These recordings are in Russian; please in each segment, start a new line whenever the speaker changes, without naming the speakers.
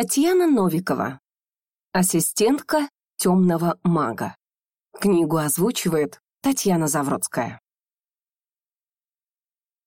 Татьяна Новикова. Ассистентка темного мага. Книгу озвучивает Татьяна Завродская.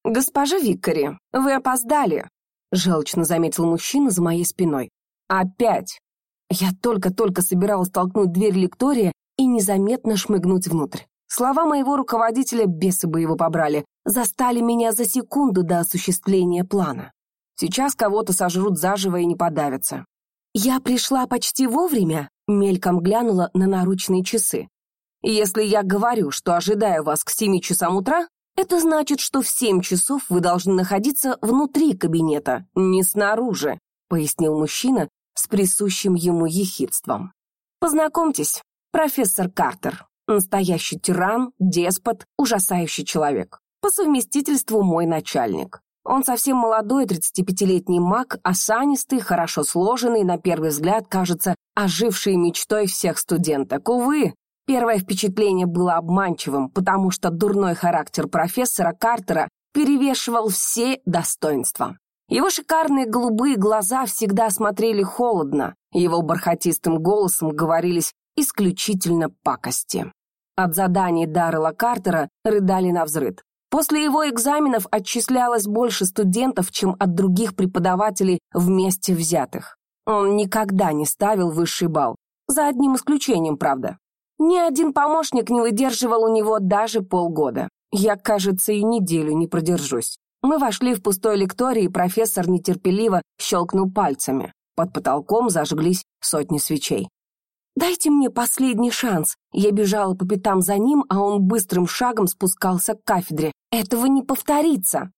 «Госпожа Виккари, вы опоздали», — желчно заметил мужчина за моей спиной. «Опять!» Я только-только собиралась толкнуть дверь лектория и незаметно шмыгнуть внутрь. Слова моего руководителя, бесы бы его побрали, застали меня за секунду до осуществления плана. Сейчас кого-то сожрут заживо и не подавятся. Я пришла почти вовремя, мельком глянула на наручные часы. Если я говорю, что ожидаю вас к семи часам утра, это значит, что в семь часов вы должны находиться внутри кабинета, не снаружи, пояснил мужчина с присущим ему ехидством. Познакомьтесь, профессор Картер, настоящий тиран, деспот, ужасающий человек. По совместительству мой начальник. Он совсем молодой, 35-летний маг, осанистый, хорошо сложенный, на первый взгляд, кажется, ожившей мечтой всех студенток. Увы, первое впечатление было обманчивым, потому что дурной характер профессора Картера перевешивал все достоинства. Его шикарные голубые глаза всегда смотрели холодно, его бархатистым голосом говорились исключительно пакости. От заданий Даррела Картера рыдали на взрыд. После его экзаменов отчислялось больше студентов, чем от других преподавателей вместе взятых. Он никогда не ставил высший балл. За одним исключением, правда. Ни один помощник не выдерживал у него даже полгода. Я, кажется, и неделю не продержусь. Мы вошли в пустой лекторий, и профессор нетерпеливо щелкнул пальцами. Под потолком зажглись сотни свечей. «Дайте мне последний шанс!» Я бежала по пятам за ним, а он быстрым шагом спускался к кафедре. «Этого не повторится!»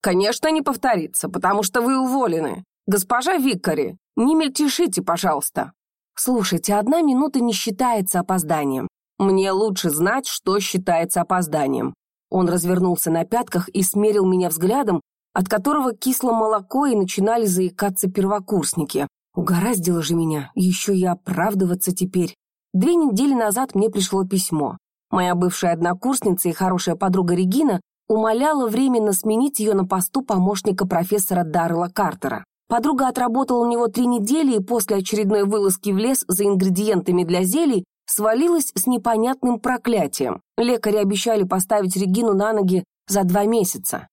«Конечно, не повторится, потому что вы уволены. Госпожа Викари, не мельтешите, пожалуйста!» «Слушайте, одна минута не считается опозданием. Мне лучше знать, что считается опозданием». Он развернулся на пятках и смерил меня взглядом, от которого кисло молоко и начинали заикаться первокурсники. Угораздило же меня, еще и оправдываться теперь. Две недели назад мне пришло письмо. Моя бывшая однокурсница и хорошая подруга Регина умоляла временно сменить ее на посту помощника профессора Даррела Картера. Подруга отработала у него три недели и после очередной вылазки в лес за ингредиентами для зелий свалилась с непонятным проклятием. Лекари обещали поставить Регину на ноги за два месяца.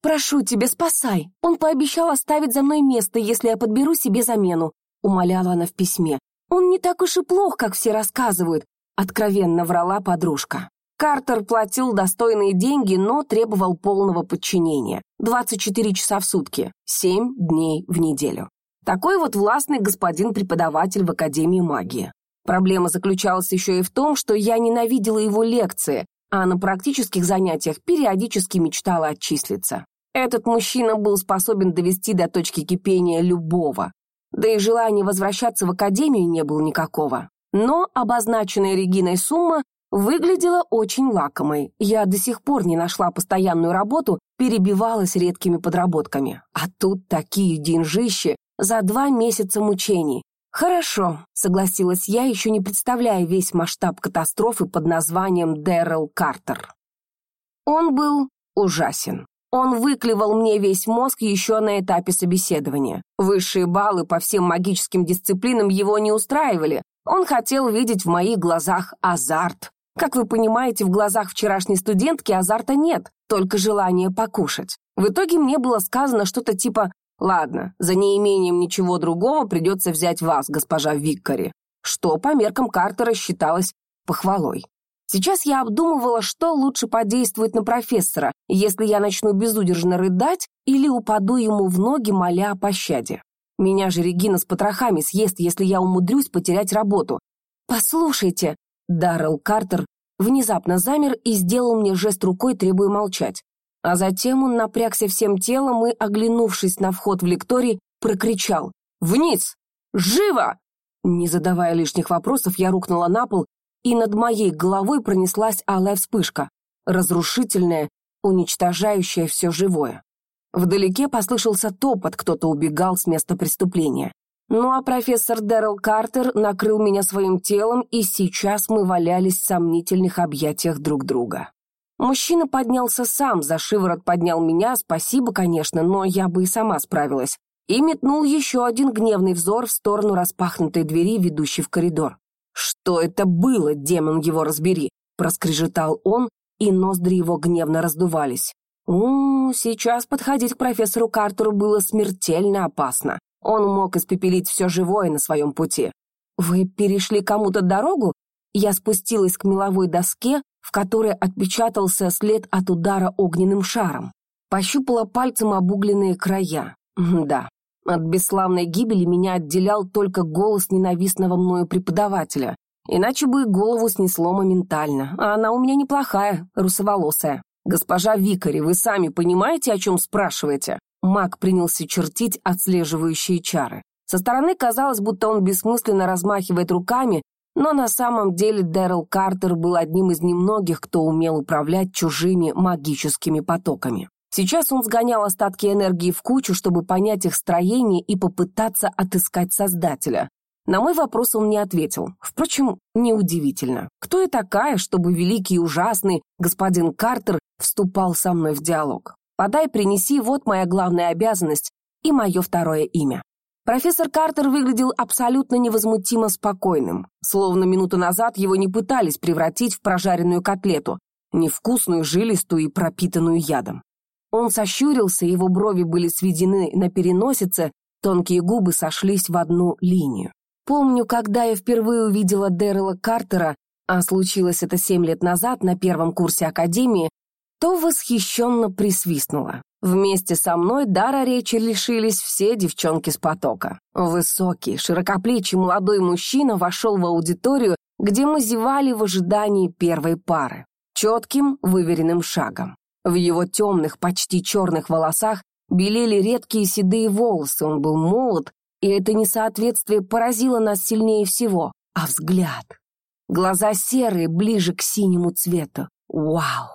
«Прошу тебя, спасай! Он пообещал оставить за мной место, если я подберу себе замену», — умоляла она в письме. «Он не так уж и плох, как все рассказывают», — откровенно врала подружка. Картер платил достойные деньги, но требовал полного подчинения. 24 часа в сутки, 7 дней в неделю. Такой вот властный господин-преподаватель в Академии магии. Проблема заключалась еще и в том, что я ненавидела его лекции, а на практических занятиях периодически мечтала отчислиться. Этот мужчина был способен довести до точки кипения любого. Да и желания возвращаться в академию не было никакого. Но обозначенная Региной сумма выглядела очень лакомой. Я до сих пор не нашла постоянную работу, перебивалась редкими подработками. А тут такие деньжищи за два месяца мучений. «Хорошо», — согласилась я, еще не представляя весь масштаб катастрофы под названием Дэрил Картер. Он был ужасен. Он выклевал мне весь мозг еще на этапе собеседования. Высшие баллы по всем магическим дисциплинам его не устраивали. Он хотел видеть в моих глазах азарт. Как вы понимаете, в глазах вчерашней студентки азарта нет, только желание покушать. В итоге мне было сказано что-то типа Ладно, за неимением ничего другого придется взять вас, госпожа Виккари, что по меркам Картера считалось похвалой. Сейчас я обдумывала, что лучше подействует на профессора, если я начну безудержно рыдать или упаду ему в ноги, моля о пощаде. Меня же Регина с потрохами съест, если я умудрюсь потерять работу. «Послушайте», — Даррелл Картер внезапно замер и сделал мне жест рукой, требуя молчать. А затем он напрягся всем телом и, оглянувшись на вход в лекторий, прокричал «Вниз! Живо!» Не задавая лишних вопросов, я рухнула на пол, и над моей головой пронеслась алая вспышка, разрушительная, уничтожающая все живое. Вдалеке послышался топот, кто-то убегал с места преступления. Ну а профессор Дэрил Картер накрыл меня своим телом, и сейчас мы валялись в сомнительных объятиях друг друга. Мужчина поднялся сам, за шиворот поднял меня, спасибо, конечно, но я бы и сама справилась. и метнул еще один гневный взор в сторону распахнутой двери, ведущей в коридор. «Что это было, демон его разбери?» — проскрежетал он, и ноздри его гневно раздувались. у сейчас подходить к профессору Картеру было смертельно опасно. Он мог испепелить все живое на своем пути. «Вы перешли кому-то дорогу?» Я спустилась к меловой доске, в которой отпечатался след от удара огненным шаром. Пощупала пальцем обугленные края. Да, от бесславной гибели меня отделял только голос ненавистного мною преподавателя. Иначе бы голову снесло моментально. А она у меня неплохая, русоволосая. «Госпожа Викари, вы сами понимаете, о чем спрашиваете?» Маг принялся чертить отслеживающие чары. Со стороны казалось, будто он бессмысленно размахивает руками, но на самом деле Дэрил Картер был одним из немногих, кто умел управлять чужими магическими потоками. Сейчас он сгонял остатки энергии в кучу, чтобы понять их строение и попытаться отыскать Создателя. На мой вопрос он не ответил. Впрочем, неудивительно. Кто я такая, чтобы великий и ужасный господин Картер вступал со мной в диалог? Подай, принеси, вот моя главная обязанность и мое второе имя. Профессор Картер выглядел абсолютно невозмутимо спокойным, словно минуту назад его не пытались превратить в прожаренную котлету, невкусную, жилистую и пропитанную ядом. Он сощурился, его брови были сведены на переносице, тонкие губы сошлись в одну линию. Помню, когда я впервые увидела Дэрила Картера, а случилось это семь лет назад на первом курсе Академии, то восхищенно присвистнула. Вместе со мной дара речи лишились все девчонки с потока. Высокий, широкоплечий молодой мужчина вошел в аудиторию, где мы зевали в ожидании первой пары. Четким, выверенным шагом. В его темных, почти черных волосах белели редкие седые волосы, он был молод, и это несоответствие поразило нас сильнее всего. А взгляд? Глаза серые, ближе к синему цвету. Вау!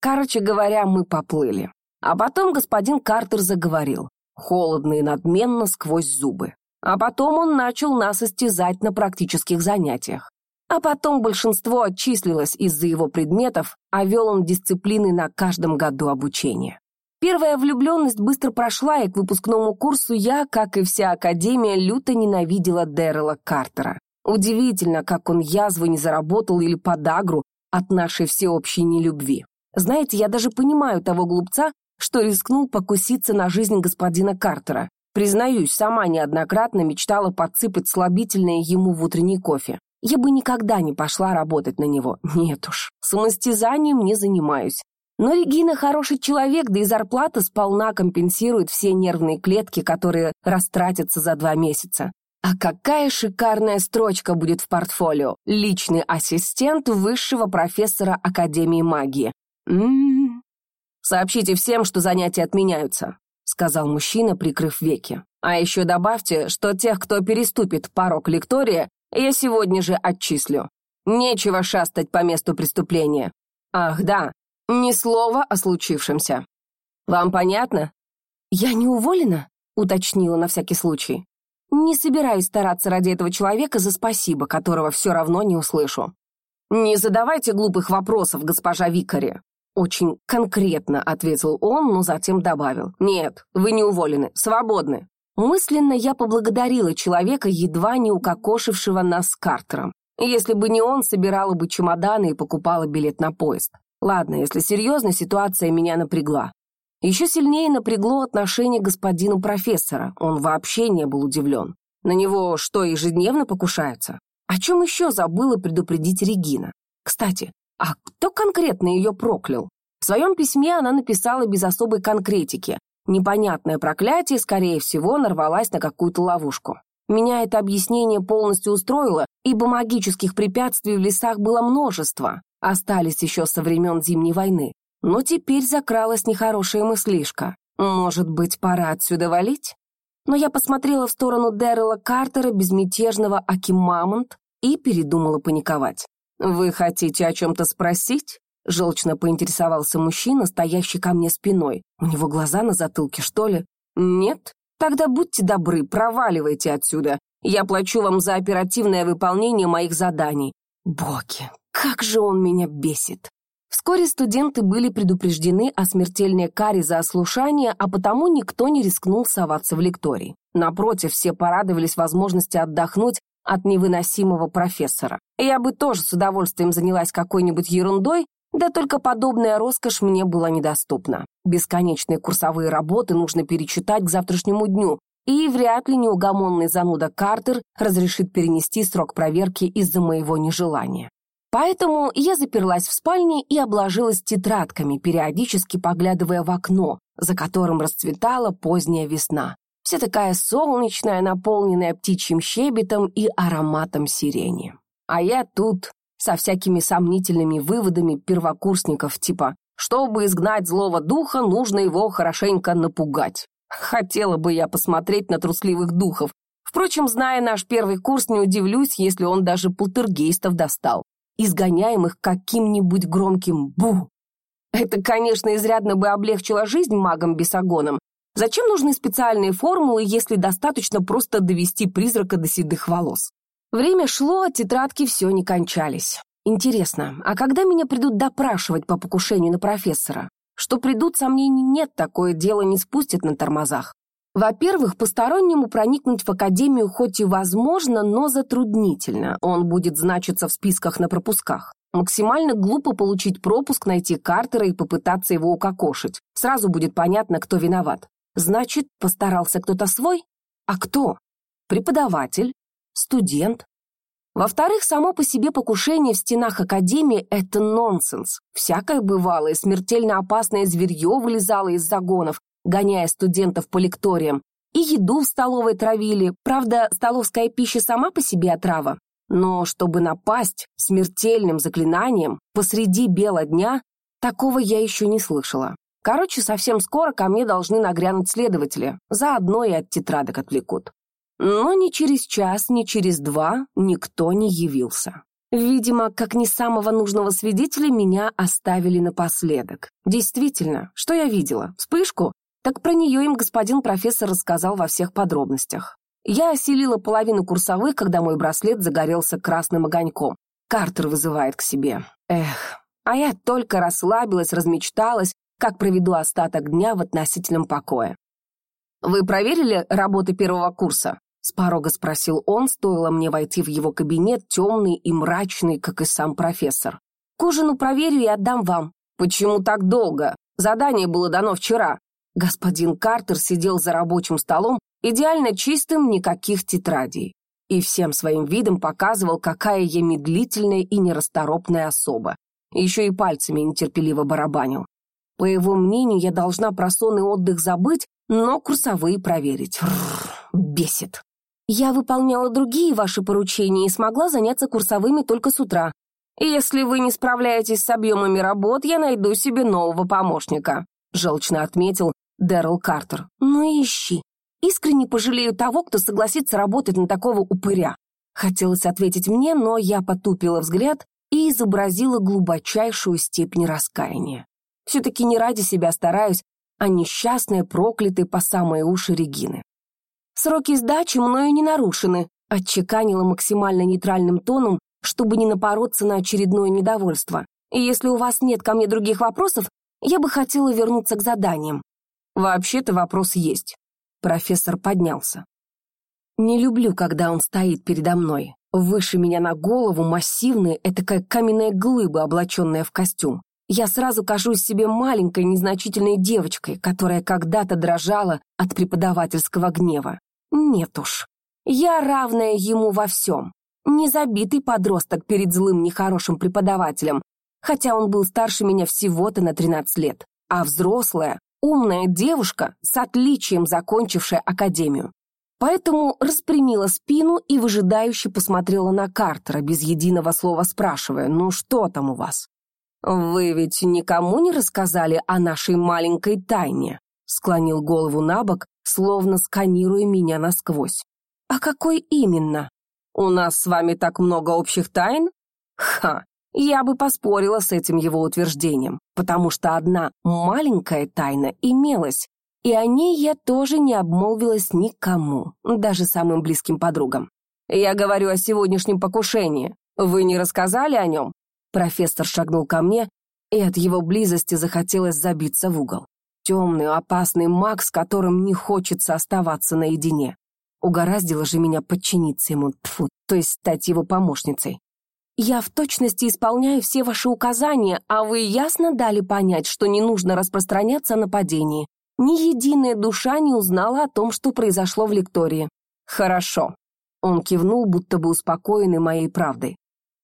Короче говоря, мы поплыли. А потом господин Картер заговорил, холодно и надменно сквозь зубы. А потом он начал нас истязать на практических занятиях. А потом большинство отчислилось из-за его предметов, а вел он дисциплины на каждом году обучения. Первая влюбленность быстро прошла, и к выпускному курсу я, как и вся Академия, люто ненавидела Дэррела Картера. Удивительно, как он язвы не заработал или подагру от нашей всеобщей нелюбви. Знаете, я даже понимаю того глупца, что рискнул покуситься на жизнь господина Картера. Признаюсь, сама неоднократно мечтала подсыпать слабительное ему в утренний кофе. Я бы никогда не пошла работать на него. Нет уж, самостязанием не занимаюсь. Но Регина хороший человек, да и зарплата сполна компенсирует все нервные клетки, которые растратятся за два месяца. А какая шикарная строчка будет в портфолио. Личный ассистент высшего профессора Академии магии. М -м -м. Сообщите всем, что занятия отменяются, сказал мужчина, прикрыв веки. А еще добавьте, что тех, кто переступит порог лектория, я сегодня же отчислю. Нечего шастать по месту преступления. Ах, да, ни слова о случившемся. Вам понятно? Я не уволена? Уточнила на всякий случай. Не собираюсь стараться ради этого человека за спасибо, которого все равно не услышу. Не задавайте глупых вопросов, госпожа Викари. Очень конкретно ответил он, но затем добавил. Нет, вы не уволены, свободны. Мысленно я поблагодарила человека, едва не укокошившего нас Картером. Если бы не он, собирала бы чемоданы и покупала билет на поезд. Ладно, если серьезно, ситуация меня напрягла. Еще сильнее напрягло отношение господину профессора. Он вообще не был удивлен. На него что, ежедневно покушаются? О чем еще забыла предупредить Регина? Кстати, а кто конкретно ее проклял? В своем письме она написала без особой конкретики, Непонятное проклятие, скорее всего, нарвалась на какую-то ловушку. Меня это объяснение полностью устроило, ибо магических препятствий в лесах было множество, остались еще со времен Зимней войны. Но теперь закралась нехорошая мыслишка. Может быть, пора отсюда валить? Но я посмотрела в сторону Дэррела Картера, безмятежного Акимамонт, и передумала паниковать. «Вы хотите о чем-то спросить?» Желчно поинтересовался мужчина, стоящий ко мне спиной. У него глаза на затылке, что ли? Нет? Тогда будьте добры, проваливайте отсюда. Я плачу вам за оперативное выполнение моих заданий. Боги, как же он меня бесит. Вскоре студенты были предупреждены о смертельной каре за ослушание, а потому никто не рискнул соваться в лекторий. Напротив, все порадовались возможности отдохнуть от невыносимого профессора. Я бы тоже с удовольствием занялась какой-нибудь ерундой, да только подобная роскошь мне была недоступна. Бесконечные курсовые работы нужно перечитать к завтрашнему дню, и вряд ли неугомонный зануда Картер разрешит перенести срок проверки из-за моего нежелания. Поэтому я заперлась в спальне и обложилась тетрадками, периодически поглядывая в окно, за которым расцветала поздняя весна. Вся такая солнечная, наполненная птичьим щебетом и ароматом сирени. А я тут со всякими сомнительными выводами первокурсников типа «Чтобы изгнать злого духа, нужно его хорошенько напугать». Хотела бы я посмотреть на трусливых духов. Впрочем, зная наш первый курс, не удивлюсь, если он даже полтергейстов достал изгоняемых каким-нибудь громким «бу». Это, конечно, изрядно бы облегчило жизнь магам-бесогонам. Зачем нужны специальные формулы, если достаточно просто довести призрака до седых волос? Время шло, а тетрадки все не кончались. Интересно, а когда меня придут допрашивать по покушению на профессора? Что придут, сомнений нет, такое дело не спустят на тормозах. Во-первых, постороннему проникнуть в академию хоть и возможно, но затруднительно. Он будет значиться в списках на пропусках. Максимально глупо получить пропуск, найти Картера и попытаться его укокошить. Сразу будет понятно, кто виноват. Значит, постарался кто-то свой? А кто? Преподаватель? Студент? Во-вторых, само по себе покушение в стенах Академии – это нонсенс. Всякое бывало, смертельно опасное зверье вылезало из загонов, гоняя студентов по лекториям, и еду в столовой травили. Правда, столовская пища сама по себе отрава. Но чтобы напасть смертельным заклинанием посреди бела дня, такого я еще не слышала. Короче, совсем скоро ко мне должны нагрянуть следователи, заодно и от тетрадок отвлекут. Но ни через час, ни через два никто не явился. Видимо, как не самого нужного свидетеля, меня оставили напоследок. Действительно, что я видела? Вспышку? Так про нее им господин профессор рассказал во всех подробностях. Я осилила половину курсовых, когда мой браслет загорелся красным огоньком. Картер вызывает к себе. Эх, а я только расслабилась, размечталась, как проведу остаток дня в относительном покое. «Вы проверили работы первого курса?» С порога спросил он, стоило мне войти в его кабинет, темный и мрачный, как и сам профессор. «К ужину проверю и отдам вам». «Почему так долго? Задание было дано вчера». Господин Картер сидел за рабочим столом, идеально чистым, никаких тетрадей. И всем своим видом показывал, какая я медлительная и нерасторопная особа. Еще и пальцами нетерпеливо барабанил. По его мнению, я должна про сон и отдых забыть, но курсовые проверить. Рррр, бесит. Я выполняла другие ваши поручения и смогла заняться курсовыми только с утра. Если вы не справляетесь с объемами работ, я найду себе нового помощника», — желчно отметил Дэрил Картер. «Ну ищи. Искренне пожалею того, кто согласится работать на такого упыря». Хотелось ответить мне, но я потупила взгляд и изобразила глубочайшую степень раскаяния. Все-таки не ради себя стараюсь, а несчастные, проклятые по самые уши Регины. «Сроки сдачи мною не нарушены», отчеканила максимально нейтральным тоном, чтобы не напороться на очередное недовольство. И если у вас нет ко мне других вопросов, я бы хотела вернуться к заданиям. Вообще-то вопрос есть. Профессор поднялся. Не люблю, когда он стоит передо мной. Выше меня на голову массивная, этакая каменная глыба, облаченная в костюм. Я сразу кажусь себе маленькой, незначительной девочкой, которая когда-то дрожала от преподавательского гнева. Нет уж. Я равная ему во всем. Незабитый подросток перед злым нехорошим преподавателем, хотя он был старше меня всего-то на 13 лет, а взрослая, умная девушка с отличием закончившая академию. Поэтому распрямила спину и выжидающе посмотрела на Картера, без единого слова спрашивая, «Ну что там у вас?» «Вы ведь никому не рассказали о нашей маленькой тайне?» Склонил голову на бок, словно сканируя меня насквозь. «А какой именно? У нас с вами так много общих тайн?» «Ха! Я бы поспорила с этим его утверждением, потому что одна маленькая тайна имелась, и о ней я тоже не обмолвилась никому, даже самым близким подругам. Я говорю о сегодняшнем покушении. Вы не рассказали о нем? Профессор шагнул ко мне, и от его близости захотелось забиться в угол. Темный, опасный маг, с которым не хочется оставаться наедине. Угораздило же меня подчиниться ему, тьфу, то есть стать его помощницей. Я в точности исполняю все ваши указания, а вы ясно дали понять, что не нужно распространяться о нападении. Ни единая душа не узнала о том, что произошло в лектории. Хорошо. Он кивнул, будто бы успокоенный моей правдой.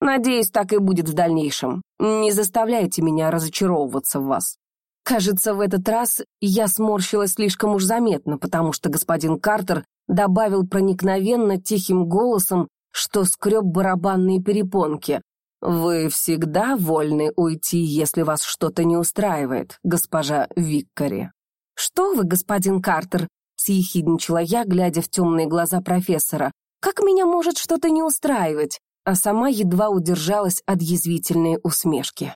Надеюсь, так и будет в дальнейшем. Не заставляйте меня разочаровываться в вас. Кажется, в этот раз я сморщилась слишком уж заметно, потому что господин Картер добавил проникновенно тихим голосом, что скреб барабанные перепонки. «Вы всегда вольны уйти, если вас что-то не устраивает, госпожа Виккари». «Что вы, господин Картер?» — съехидничала я, глядя в темные глаза профессора. «Как меня может что-то не устраивать?» А сама едва удержалась от язвительной усмешки.